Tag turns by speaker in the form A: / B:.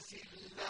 A: يَزِ اللَّهُ